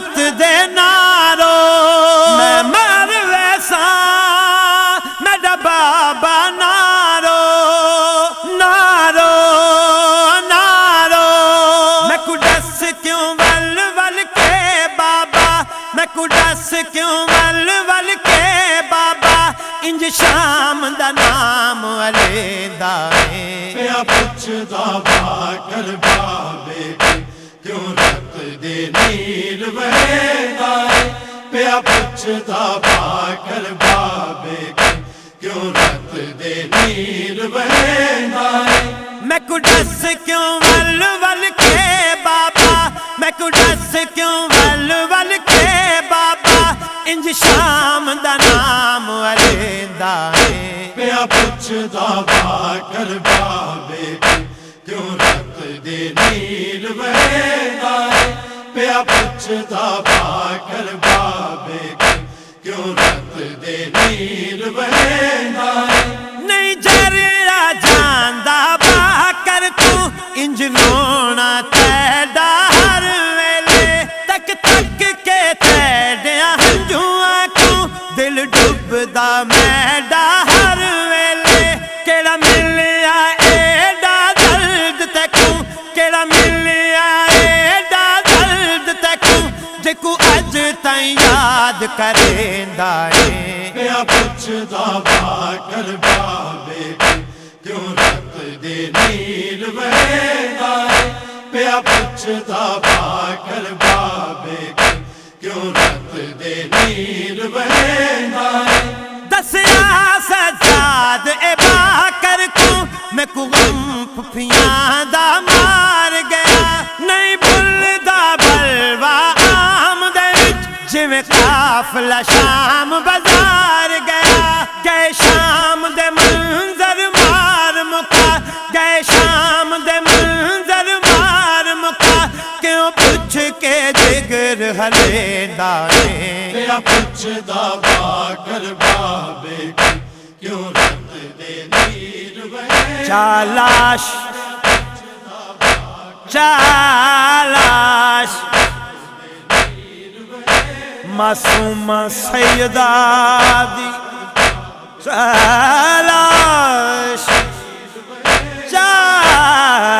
جرت دے نارو۔ میں مر ویسا میرا بابا نارو۔ نارو نارو۔ میں کو کیوں ول ول کے بابا؟ میں کو کیوں ول ول کے بابا؟ انج شام دا نام پوچھدا با کر بابے کی کیوں رت دے نیل وہدا میں کو ڈس کیوں ول ول کے بابا؟ میں کو ڈس کیوں ول ول کے بابا؟ انج شام دا نام والے دائیں پیا پوچھدا با کر بابے کی کیوں رت دے نیل وہدا پیا پوچھدا با کر بابے کیوں رکھ دے نیل وہدا یاد کریندا اے پیا پوچھدا با کر بابے کی کیوں رت دے نیل وہدا پیا پوچھدا با کر بابے کی کیوں رت دے نیل وہدا دسیا سجاد اے با کر کو میں کو غم قافلہ شام بازار گیا گئے شام دے منظر مار مکا گئے شام دے منظر مار مکا کیوں پوچھ کے جگر ہلے دانے؟ پیا پوچھدا با کر بابے کی کیوں رت دے نیل وہدا چالاش چالاش معصوم سیدہ دی چالاش چالاش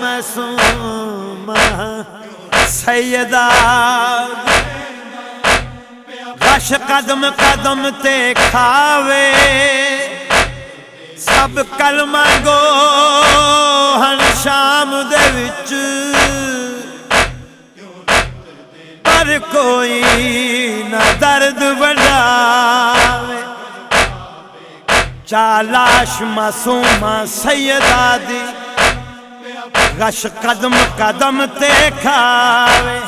معصوم سیدہ رش قدم قدم تے کھاوے سب کلمہ گو ہن شام دے وچ. پر کوئی نہ درد وڈاوے چالاش معصومہ سیدہ دی رش قدم قدم تے کھاوے۔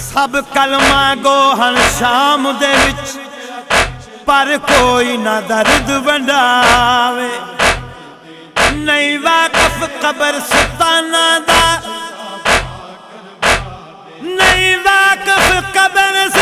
سب کلمہ گو ہن شام دے وچ پر کوئی نہ درد ونڈاوے نہیں واقف قبر ستانہ دا نہیں واقف قبر سے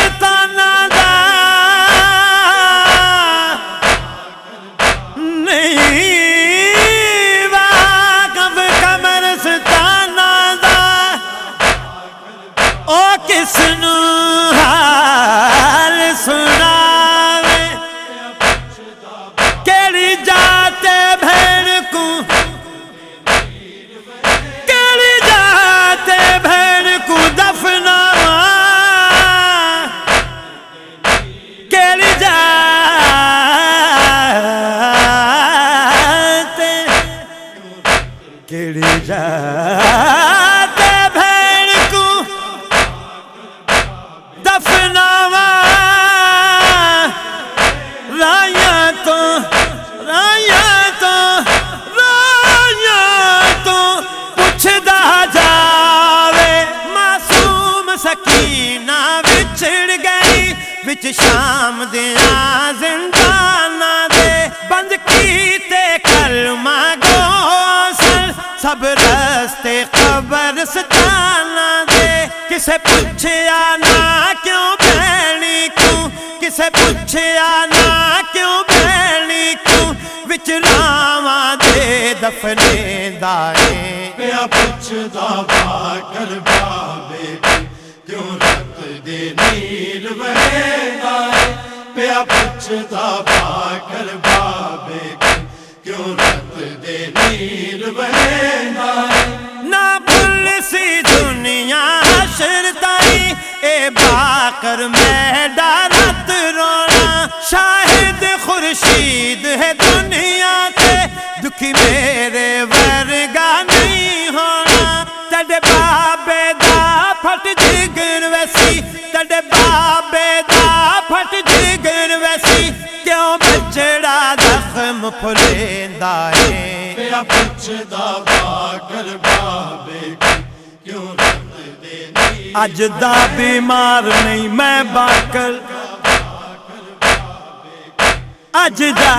چھڑ گئی وچ شام دیا زندانہ دے بند کیتے کلمہ گوسل سب رستے قبرستانہ دے کسے پوچھیا دیر سی دنیا شردائی اے باقر میں رونا۔ شاہد خورشید ہے دنیا سے دکھی میرے ورگا نہیں ہونا۔ تڑ بابے دا پھٹ جگر ویسی۔ تڑ بابے دا پھٹ جگر ویسی۔ کیوں بچڑا زخم پھلیندا اج دا بیمار نہیں، میں باکل اج دا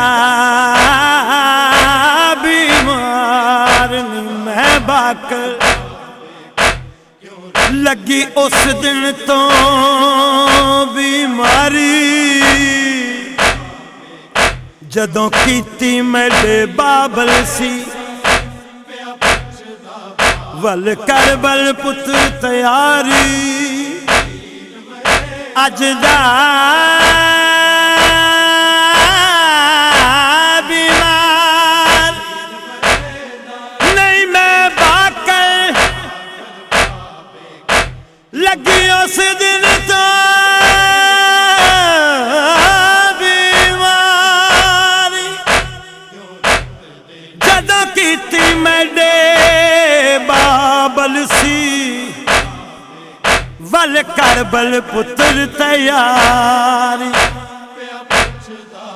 بیمار نہیں، میں باکل لگی اس دن تو بیماری۔ جدوں کیتی میرے بابل سی ول کربل پت تیاری اجدا کربل پتر تیار۔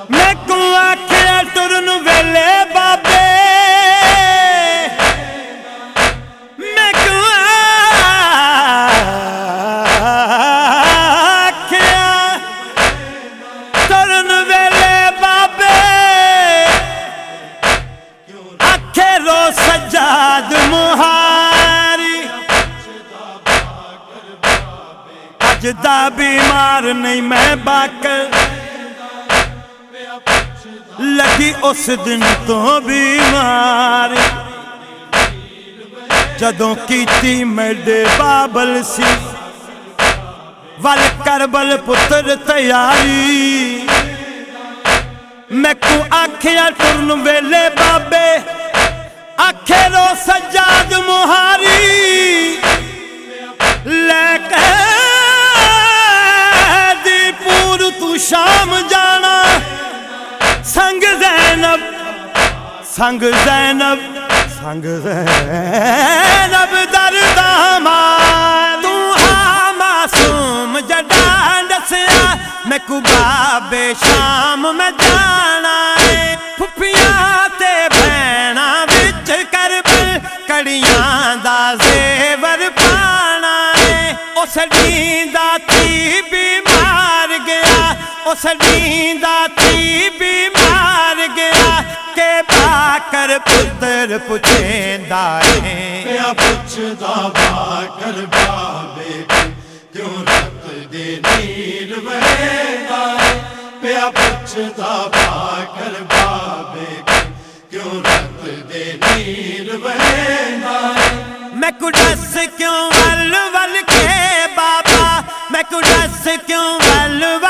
میں کو آخر ترن ویلے با نہیں میں باکر لگی اس دن تو بیمار جدوں کیتی میں ڈے بابل سی ول پتر تیاری میں کو آکھیا ترن ویلے بابے آکھے رو سجاد مہاری شام جانا سنگ زینب سنگ زینب سنگ زینب درد ہمار تو ہاں معصوم جڑا ڈسیا میں کباب شام میں جانا ہے۔ پھپیاں تے بھینا وچ کرب کڑیاں دا زیور پانا ہے۔ اس ڈیندا تھی بھی اس بیمار گیا کہ پا کر پتر پوچھیندا پیا پوچھدا با کر بابے کیوں رت دے میں کڈس کیوں ول ول کے بابا؟ میں کڈس کیوں ول ول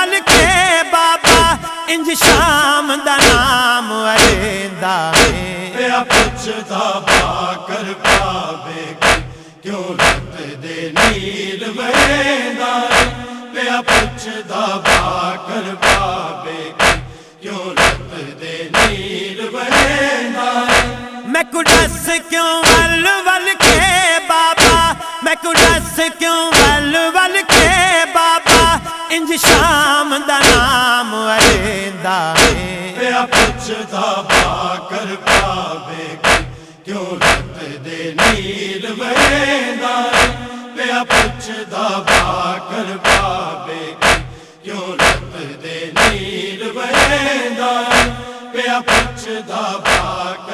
انج شام دا نام وریندا ہے پیا پچھدا پا کر پاوے کیوں لب دے نیل وریندا ہے پیا پچھدا پا کر پاوے کیوں لب دے نیل وریندا میں کڈس کیوں ول ول کے بابا میں کڈس کیوں ول ول کے بابا انج شام کرم دا نام ویندا ہے پوچھدا پا کر پاوے کیوں رت دے نیل ویندا ہے پیا پوچھدا پا کر پاوے کیوں رت دے نیل ویندا ہے پیا پوچھدا پا